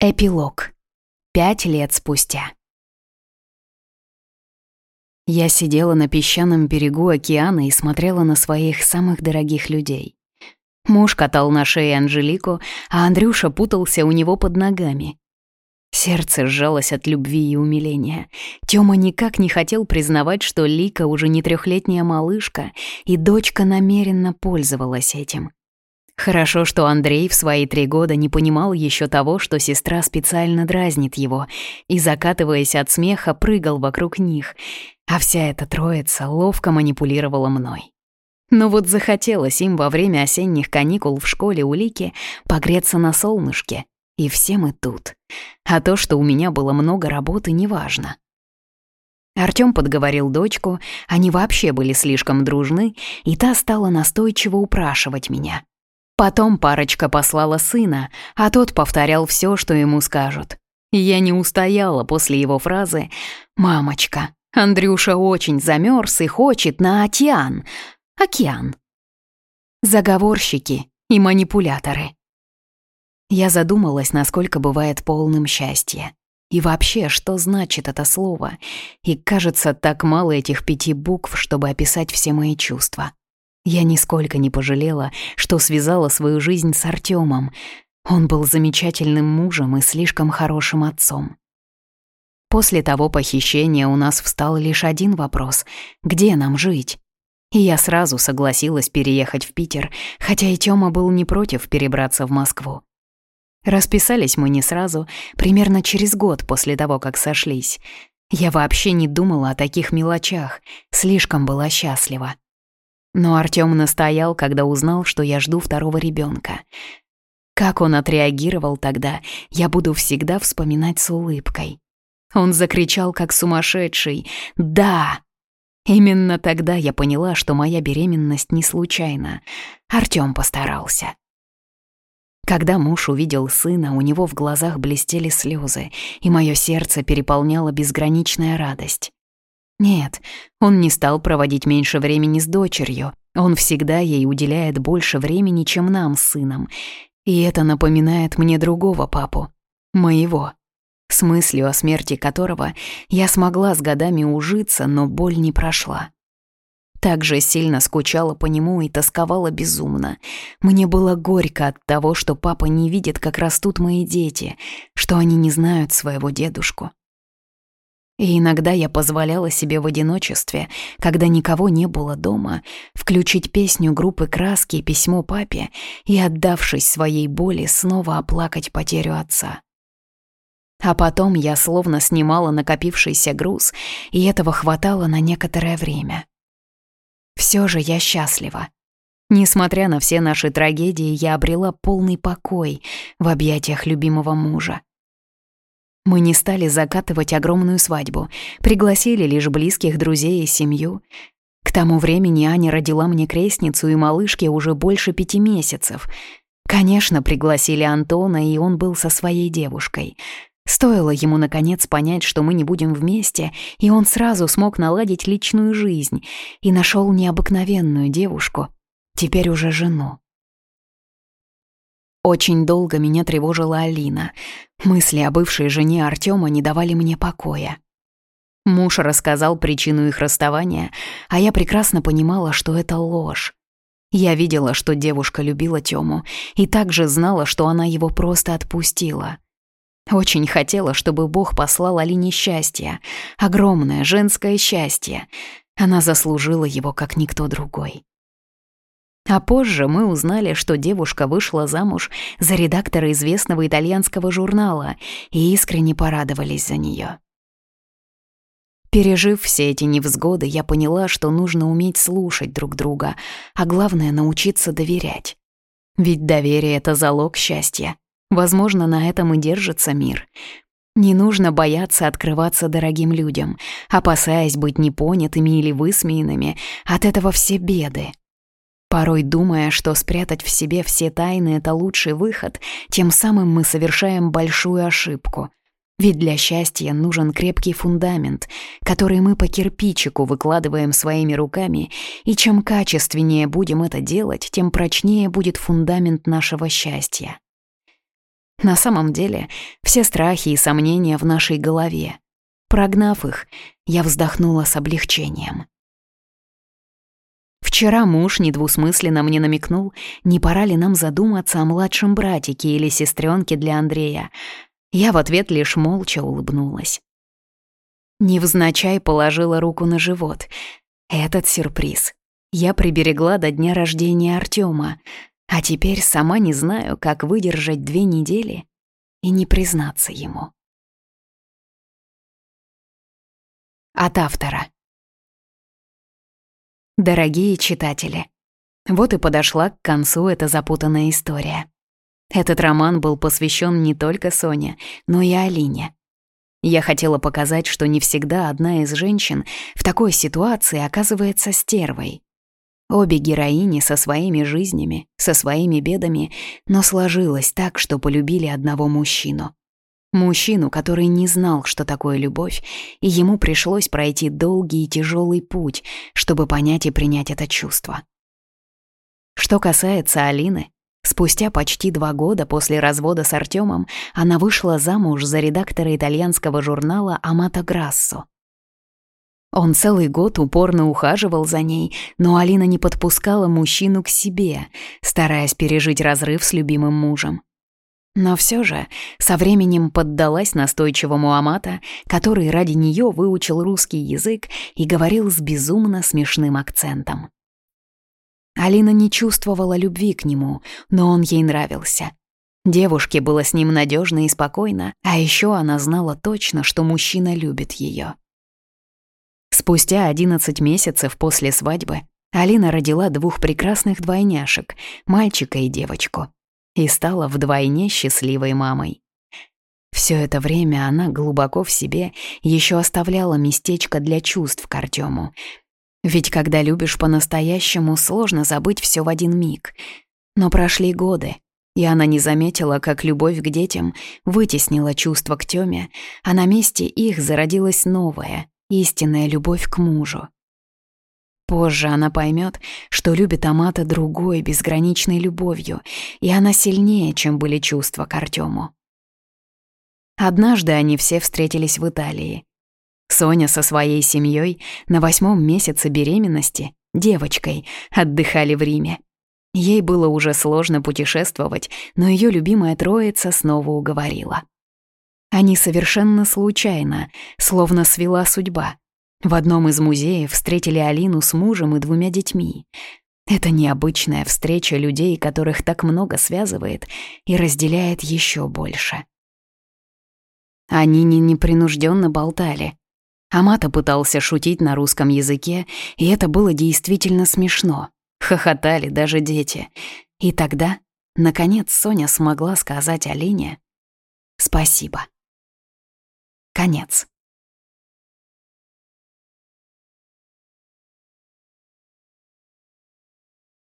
Эпилог. Пять лет спустя. Я сидела на песчаном берегу океана и смотрела на своих самых дорогих людей. Муж катал на шее Анжелику, а Андрюша путался у него под ногами. Сердце сжалось от любви и умиления. Тёма никак не хотел признавать, что Лика уже не трехлетняя малышка, и дочка намеренно пользовалась этим. Хорошо, что Андрей в свои три года не понимал еще того, что сестра специально дразнит его, и, закатываясь от смеха, прыгал вокруг них, а вся эта троица ловко манипулировала мной. Но вот захотелось им во время осенних каникул в школе у Лики погреться на солнышке, и все мы тут. А то, что у меня было много работы, неважно. Артём подговорил дочку, они вообще были слишком дружны, и та стала настойчиво упрашивать меня — Потом парочка послала сына, а тот повторял все, что ему скажут. Я не устояла после его фразы «Мамочка, Андрюша очень замерз и хочет на океан. Океан». Заговорщики и манипуляторы. Я задумалась, насколько бывает полным счастье. И вообще, что значит это слово? И кажется, так мало этих пяти букв, чтобы описать все мои чувства. Я нисколько не пожалела, что связала свою жизнь с Артемом. Он был замечательным мужем и слишком хорошим отцом. После того похищения у нас встал лишь один вопрос — где нам жить? И я сразу согласилась переехать в Питер, хотя и Тёма был не против перебраться в Москву. Расписались мы не сразу, примерно через год после того, как сошлись. Я вообще не думала о таких мелочах, слишком была счастлива. Но Артём настоял, когда узнал, что я жду второго ребенка. Как он отреагировал тогда, я буду всегда вспоминать с улыбкой. Он закричал, как сумасшедший «Да!». Именно тогда я поняла, что моя беременность не случайна. Артём постарался. Когда муж увидел сына, у него в глазах блестели слезы, и мое сердце переполняло безграничная радость. Нет, он не стал проводить меньше времени с дочерью. Он всегда ей уделяет больше времени, чем нам с сыном. И это напоминает мне другого папу. Моего. С мыслью о смерти которого я смогла с годами ужиться, но боль не прошла. Так же сильно скучала по нему и тосковала безумно. Мне было горько от того, что папа не видит, как растут мои дети, что они не знают своего дедушку. И иногда я позволяла себе в одиночестве, когда никого не было дома, включить песню группы «Краски» и письмо папе и, отдавшись своей боли, снова оплакать потерю отца. А потом я словно снимала накопившийся груз, и этого хватало на некоторое время. Все же я счастлива. Несмотря на все наши трагедии, я обрела полный покой в объятиях любимого мужа. Мы не стали закатывать огромную свадьбу, пригласили лишь близких друзей и семью. К тому времени Аня родила мне крестницу и малышке уже больше пяти месяцев. Конечно, пригласили Антона, и он был со своей девушкой. Стоило ему, наконец, понять, что мы не будем вместе, и он сразу смог наладить личную жизнь и нашел необыкновенную девушку, теперь уже жену. Очень долго меня тревожила Алина. Мысли о бывшей жене Артема не давали мне покоя. Муж рассказал причину их расставания, а я прекрасно понимала, что это ложь. Я видела, что девушка любила Тему, и также знала, что она его просто отпустила. Очень хотела, чтобы Бог послал Алине счастье, огромное женское счастье. Она заслужила его, как никто другой. А позже мы узнали, что девушка вышла замуж за редактора известного итальянского журнала и искренне порадовались за нее. Пережив все эти невзгоды, я поняла, что нужно уметь слушать друг друга, а главное — научиться доверять. Ведь доверие — это залог счастья. Возможно, на этом и держится мир. Не нужно бояться открываться дорогим людям, опасаясь быть непонятыми или высмеянными. От этого все беды. Порой думая, что спрятать в себе все тайны — это лучший выход, тем самым мы совершаем большую ошибку. Ведь для счастья нужен крепкий фундамент, который мы по кирпичику выкладываем своими руками, и чем качественнее будем это делать, тем прочнее будет фундамент нашего счастья. На самом деле, все страхи и сомнения в нашей голове. Прогнав их, я вздохнула с облегчением. Вчера муж недвусмысленно мне намекнул, не пора ли нам задуматься о младшем братике или сестренке для Андрея. Я в ответ лишь молча улыбнулась. Невзначай положила руку на живот. Этот сюрприз я приберегла до дня рождения Артема, а теперь сама не знаю, как выдержать две недели и не признаться ему. От автора. Дорогие читатели, вот и подошла к концу эта запутанная история. Этот роман был посвящен не только Соне, но и Алине. Я хотела показать, что не всегда одна из женщин в такой ситуации оказывается стервой. Обе героини со своими жизнями, со своими бедами, но сложилось так, что полюбили одного мужчину. Мужчину, который не знал, что такое любовь, и ему пришлось пройти долгий и тяжелый путь, чтобы понять и принять это чувство. Что касается Алины, спустя почти два года после развода с Артемом она вышла замуж за редактора итальянского журнала «Амато Грассо». Он целый год упорно ухаживал за ней, но Алина не подпускала мужчину к себе, стараясь пережить разрыв с любимым мужем. Но все же со временем поддалась настойчивому Амата, который ради нее выучил русский язык и говорил с безумно смешным акцентом. Алина не чувствовала любви к нему, но он ей нравился. Девушке было с ним надежно и спокойно, а еще она знала точно, что мужчина любит ее. Спустя 11 месяцев после свадьбы Алина родила двух прекрасных двойняшек, мальчика и девочку и стала вдвойне счастливой мамой. Все это время она глубоко в себе еще оставляла местечко для чувств к Артему. Ведь когда любишь по-настоящему, сложно забыть все в один миг. Но прошли годы, и она не заметила, как любовь к детям вытеснила чувство к Тёме, а на месте их зародилась новая, истинная любовь к мужу. Позже она поймет, что любит Амата другой, безграничной любовью, и она сильнее, чем были чувства к Артему. Однажды они все встретились в Италии. Соня со своей семьей на восьмом месяце беременности, девочкой, отдыхали в Риме. Ей было уже сложно путешествовать, но ее любимая троица снова уговорила. Они совершенно случайно, словно свела судьба, в одном из музеев встретили Алину с мужем и двумя детьми. Это необычная встреча людей, которых так много связывает и разделяет еще больше. Они не непринужденно болтали. Амата пытался шутить на русском языке, и это было действительно смешно. Хохотали даже дети. И тогда, наконец, Соня смогла сказать Алине «Спасибо». Конец.